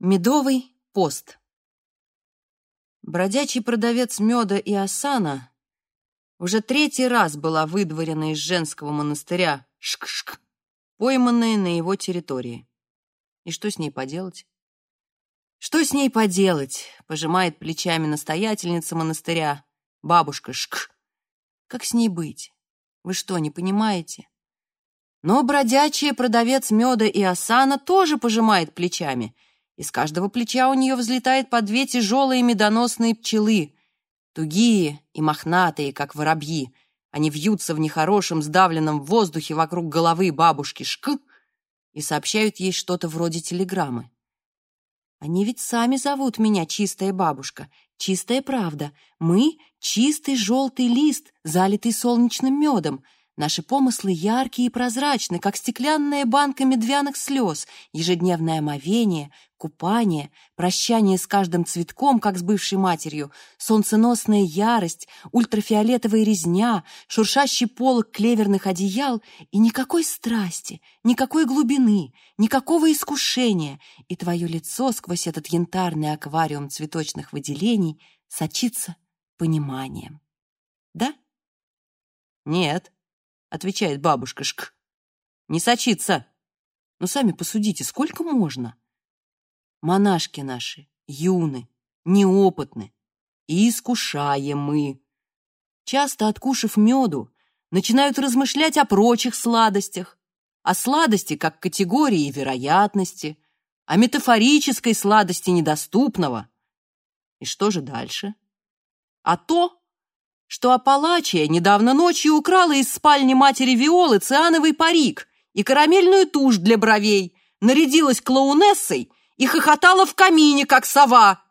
Медовый пост. Бродячий продавец меда и осана уже третий раз была выдворена из женского монастыря Шк-Шк, пойманная на его территории. И что с ней поделать? Что с ней поделать? Пожимает плечами настоятельница монастыря, бабушка Шк. Как с ней быть? Вы что, не понимаете? Но бродячий продавец меда и осана тоже пожимает плечами — из каждого плеча у нее взлетает по две тяжелые медоносные пчелы, тугие и мохнатые, как воробьи. Они вьются в нехорошем сдавленном воздухе вокруг головы бабушки Шк и сообщают ей что-то вроде телеграммы. Они ведь сами зовут меня чистая бабушка, чистая правда. Мы — чистый желтый лист, залитый солнечным медом — Наши помыслы яркие и прозрачны, как стеклянная банка медвяных слез, ежедневное омовение, купание, прощание с каждым цветком, как с бывшей матерью, солнценосная ярость, ультрафиолетовая резня, шуршащий полог клеверных одеял и никакой страсти, никакой глубины, никакого искушения, и твое лицо сквозь этот янтарный аквариум цветочных выделений сочится пониманием. Да? Нет. — отвечает бабушка Шк. «Не сочится. Но сами посудите, сколько можно? Монашки наши юны, неопытны и искушаемы. Часто, откушав меду, начинают размышлять о прочих сладостях, о сладости как категории вероятности, о метафорической сладости недоступного. И что же дальше? А то, что Апалачия недавно ночью украла из спальни матери Виолы циановый парик и карамельную тушь для бровей, нарядилась клоунессой и хохотала в камине, как сова,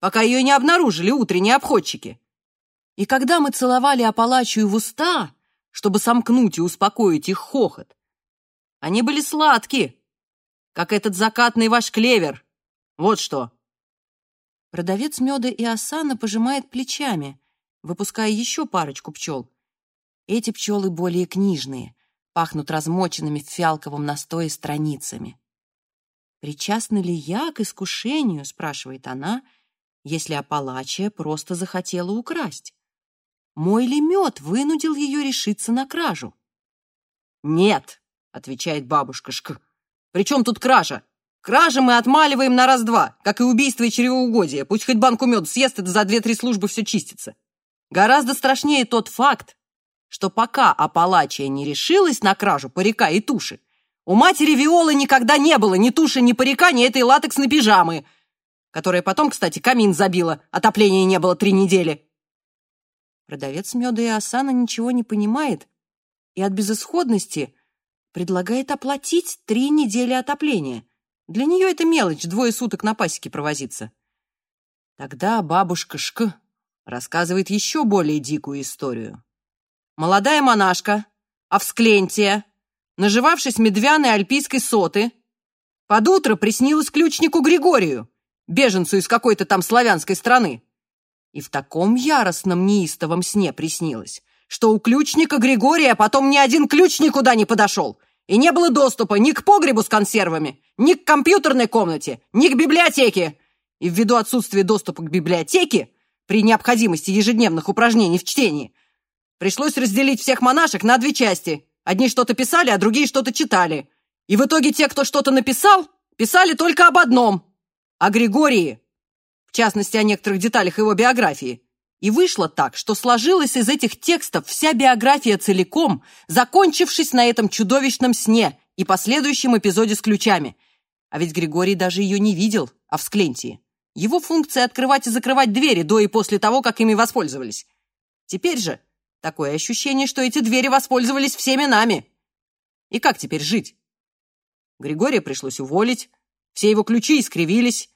пока ее не обнаружили утренние обходчики. И когда мы целовали Апалачию в уста, чтобы сомкнуть и успокоить их хохот, они были сладкие, как этот закатный ваш клевер. Вот что. Продавец меда и осана пожимает плечами — выпуская еще парочку пчел. Эти пчелы более книжные, пахнут размоченными в фиалковом настое страницами. «Причастна ли я к искушению?» — спрашивает она, если Апалачия просто захотела украсть. «Мой ли мед вынудил ее решиться на кражу?» «Нет», — отвечает бабушка Шк. «При чем тут кража? Кражи мы отмаливаем на раз-два, как и убийство и чревоугодие. Пусть хоть банку меда съест, это за две-три службы все чистится. Гораздо страшнее тот факт, что пока Апалачия не решилась на кражу парика и туши, у матери Виолы никогда не было ни туши, ни парика, ни этой латексной пижамы, которая потом, кстати, камин забила, отопления не было три недели. Продавец меда и осана ничего не понимает и от безысходности предлагает оплатить три недели отопления. Для нее это мелочь, двое суток на пасеке провозиться. Тогда бабушка Шк рассказывает еще более дикую историю. Молодая монашка, Авсклентия, наживавшись медвяной альпийской соты, под утро приснилась ключнику Григорию, беженцу из какой-то там славянской страны. И в таком яростном неистовом сне приснилось, что у ключника Григория потом ни один ключ никуда не подошел, и не было доступа ни к погребу с консервами, ни к компьютерной комнате, ни к библиотеке. И ввиду отсутствия доступа к библиотеке, при необходимости ежедневных упражнений в чтении. Пришлось разделить всех монашек на две части. Одни что-то писали, а другие что-то читали. И в итоге те, кто что-то написал, писали только об одном – о Григории. В частности, о некоторых деталях его биографии. И вышло так, что сложилась из этих текстов вся биография целиком, закончившись на этом чудовищном сне и последующем эпизоде с ключами. А ведь Григорий даже ее не видел, а в Склентии. Его функция открывать и закрывать двери до и после того, как ими воспользовались. Теперь же такое ощущение, что эти двери воспользовались всеми нами. И как теперь жить? Григория пришлось уволить, все его ключи искривились,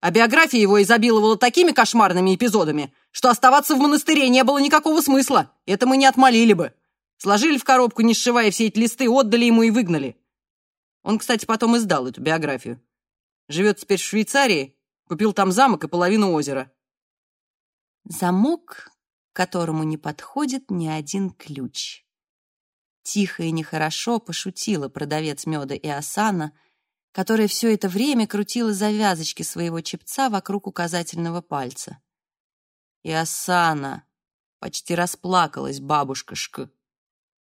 а биография его изобиловала такими кошмарными эпизодами, что оставаться в монастыре не было никакого смысла, это мы не отмолили бы. Сложили в коробку, не сшивая все эти листы, отдали ему и выгнали. Он, кстати, потом издал эту биографию. Живет теперь в Швейцарии Купил там замок и половину озера. Замок, которому не подходит ни один ключ. Тихо и нехорошо пошутила продавец меда и осана, которая все это время крутила завязочки своего чепца вокруг указательного пальца. И Асана почти расплакалась бабушка Шк.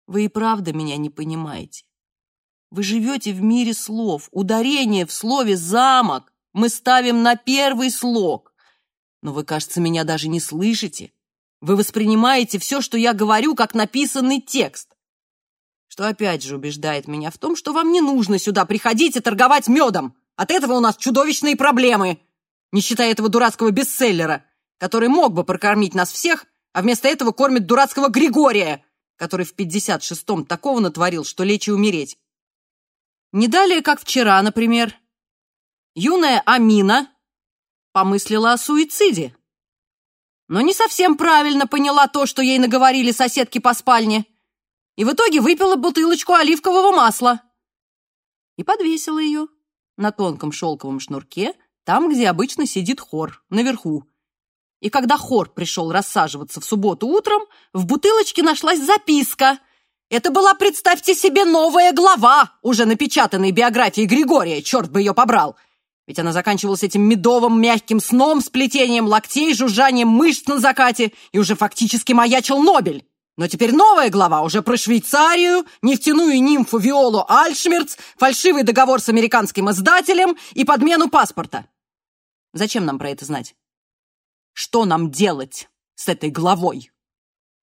Вы и правда меня не понимаете. Вы живете в мире слов. Ударение в слове «замок» мы ставим на первый слог. Но вы, кажется, меня даже не слышите. Вы воспринимаете все, что я говорю, как написанный текст. Что опять же убеждает меня в том, что вам не нужно сюда приходить и торговать медом. От этого у нас чудовищные проблемы. Не считая этого дурацкого бестселлера, который мог бы прокормить нас всех, а вместо этого кормит дурацкого Григория, который в 56-м такого натворил, что лечь и умереть. Не далее, как вчера, например, юная Амина помыслила о суициде, но не совсем правильно поняла то, что ей наговорили соседки по спальне, и в итоге выпила бутылочку оливкового масла и подвесила ее на тонком шелковом шнурке, там, где обычно сидит хор, наверху. И когда хор пришел рассаживаться в субботу утром, в бутылочке нашлась записка. Это была, представьте себе, новая глава, уже напечатанной биографии Григория, черт бы ее побрал. Ведь она заканчивалась этим медовым мягким сном, сплетением локтей, жужжанием мышц на закате, и уже фактически маячил Нобель. Но теперь новая глава уже про Швейцарию, нефтяную нимфу Виолу Альшмерц, фальшивый договор с американским издателем и подмену паспорта. Зачем нам про это знать? Что нам делать с этой главой?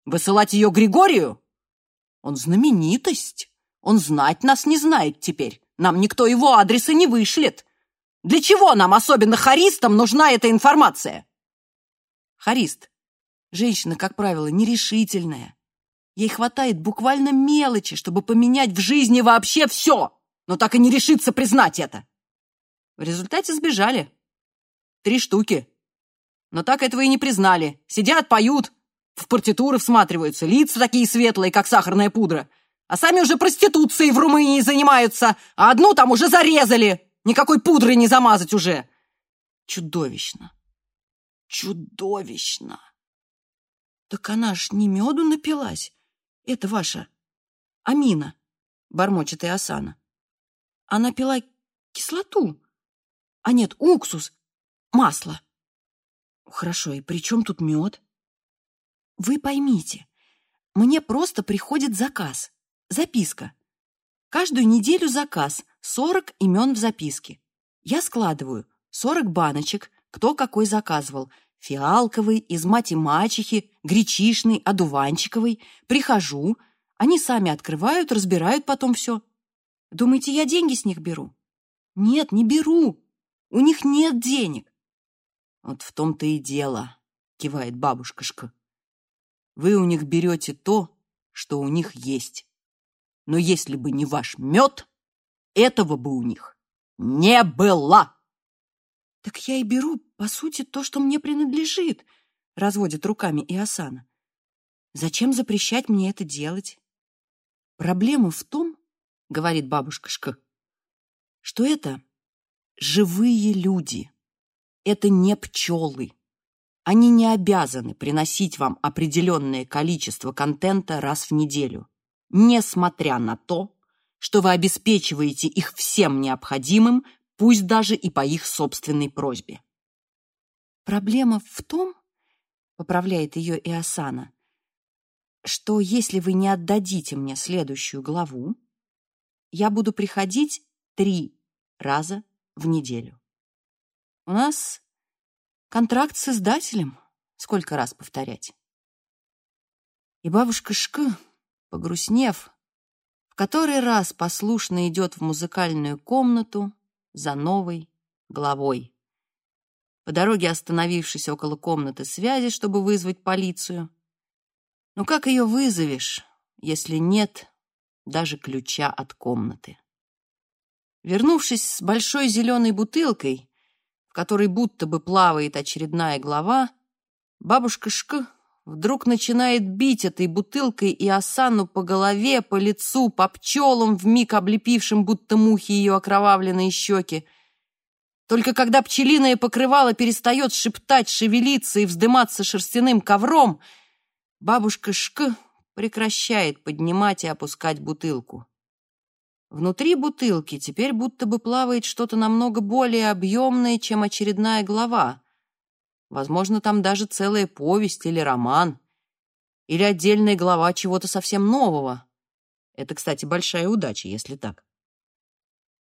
Высылать ее Григорию? Он знаменитость. Он знать нас не знает теперь. Нам никто его адреса не вышлет. Для чего нам, особенно харистам, нужна эта информация? Харист. Женщина, как правило, нерешительная. Ей хватает буквально мелочи, чтобы поменять в жизни вообще все, но так и не решится признать это. В результате сбежали. Три штуки. Но так этого и не признали. Сидят, поют, в партитуры всматриваются, лица такие светлые, как сахарная пудра. А сами уже проституцией в Румынии занимаются, а одну там уже зарезали. Никакой пудры не замазать уже. Чудовищно. Чудовищно. Так она ж не меду напилась. Это ваша Амина, бормочет и Асана. Она пила кислоту. А нет, уксус, масло. Хорошо, и при чем тут мед? Вы поймите, мне просто приходит заказ, записка. Каждую неделю заказ, 40 имен в записке. Я складываю 40 баночек, кто какой заказывал. Фиалковый, из мати-мачехи, гречишный, одуванчиковый. Прихожу, они сами открывают, разбирают потом все. Думаете, я деньги с них беру? Нет, не беру. У них нет денег. Вот в том-то и дело, кивает бабушкашка. Вы у них берете то, что у них есть. Но если бы не ваш мед, этого бы у них не было. Так я и беру, по сути, то, что мне принадлежит, разводит руками Иосана. Зачем запрещать мне это делать? Проблема в том, говорит бабушка Шка, что это живые люди. Это не пчелы. Они не обязаны приносить вам определенное количество контента раз в неделю несмотря на то, что вы обеспечиваете их всем необходимым, пусть даже и по их собственной просьбе. Проблема в том, поправляет ее Иосана, что если вы не отдадите мне следующую главу, я буду приходить три раза в неделю. У нас контракт с издателем, сколько раз повторять. И бабушка Шка погрустнев, в который раз послушно идет в музыкальную комнату за новой главой. По дороге остановившись около комнаты связи, чтобы вызвать полицию. Но как ее вызовешь, если нет даже ключа от комнаты? Вернувшись с большой зеленой бутылкой, в которой будто бы плавает очередная глава, бабушка Шк вдруг начинает бить этой бутылкой и осану по голове, по лицу, по пчелам, вмиг облепившим будто мухи ее окровавленные щеки. Только когда пчелиное покрывало перестает шептать, шевелиться и вздыматься шерстяным ковром, бабушка Шк прекращает поднимать и опускать бутылку. Внутри бутылки теперь будто бы плавает что-то намного более объемное, чем очередная глава. Возможно, там даже целая повесть или роман, или отдельная глава чего-то совсем нового. Это, кстати, большая удача, если так.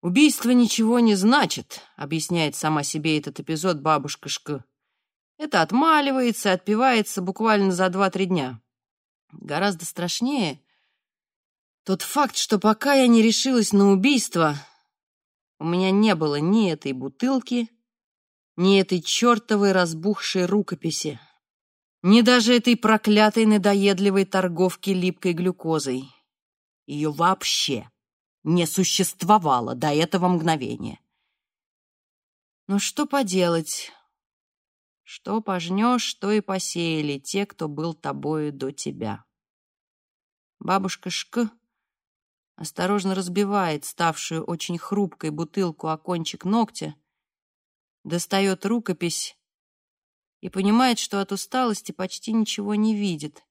«Убийство ничего не значит», — объясняет сама себе этот эпизод бабушка Шк. «Это отмаливается, отпивается буквально за два-три дня. Гораздо страшнее тот факт, что пока я не решилась на убийство, у меня не было ни этой бутылки, ни этой чертовой разбухшей рукописи, ни даже этой проклятой надоедливой торговки липкой глюкозой. Ее вообще не существовало до этого мгновения. Но что поделать? Что пожнешь, то и посеяли те, кто был тобою до тебя. Бабушка Шк осторожно разбивает ставшую очень хрупкой бутылку о кончик ногтя, достает рукопись и понимает, что от усталости почти ничего не видит.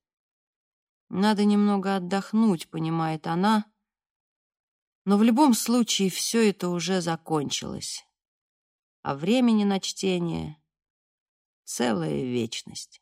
Надо немного отдохнуть, понимает она, но в любом случае все это уже закончилось, а времени на чтение — целая вечность.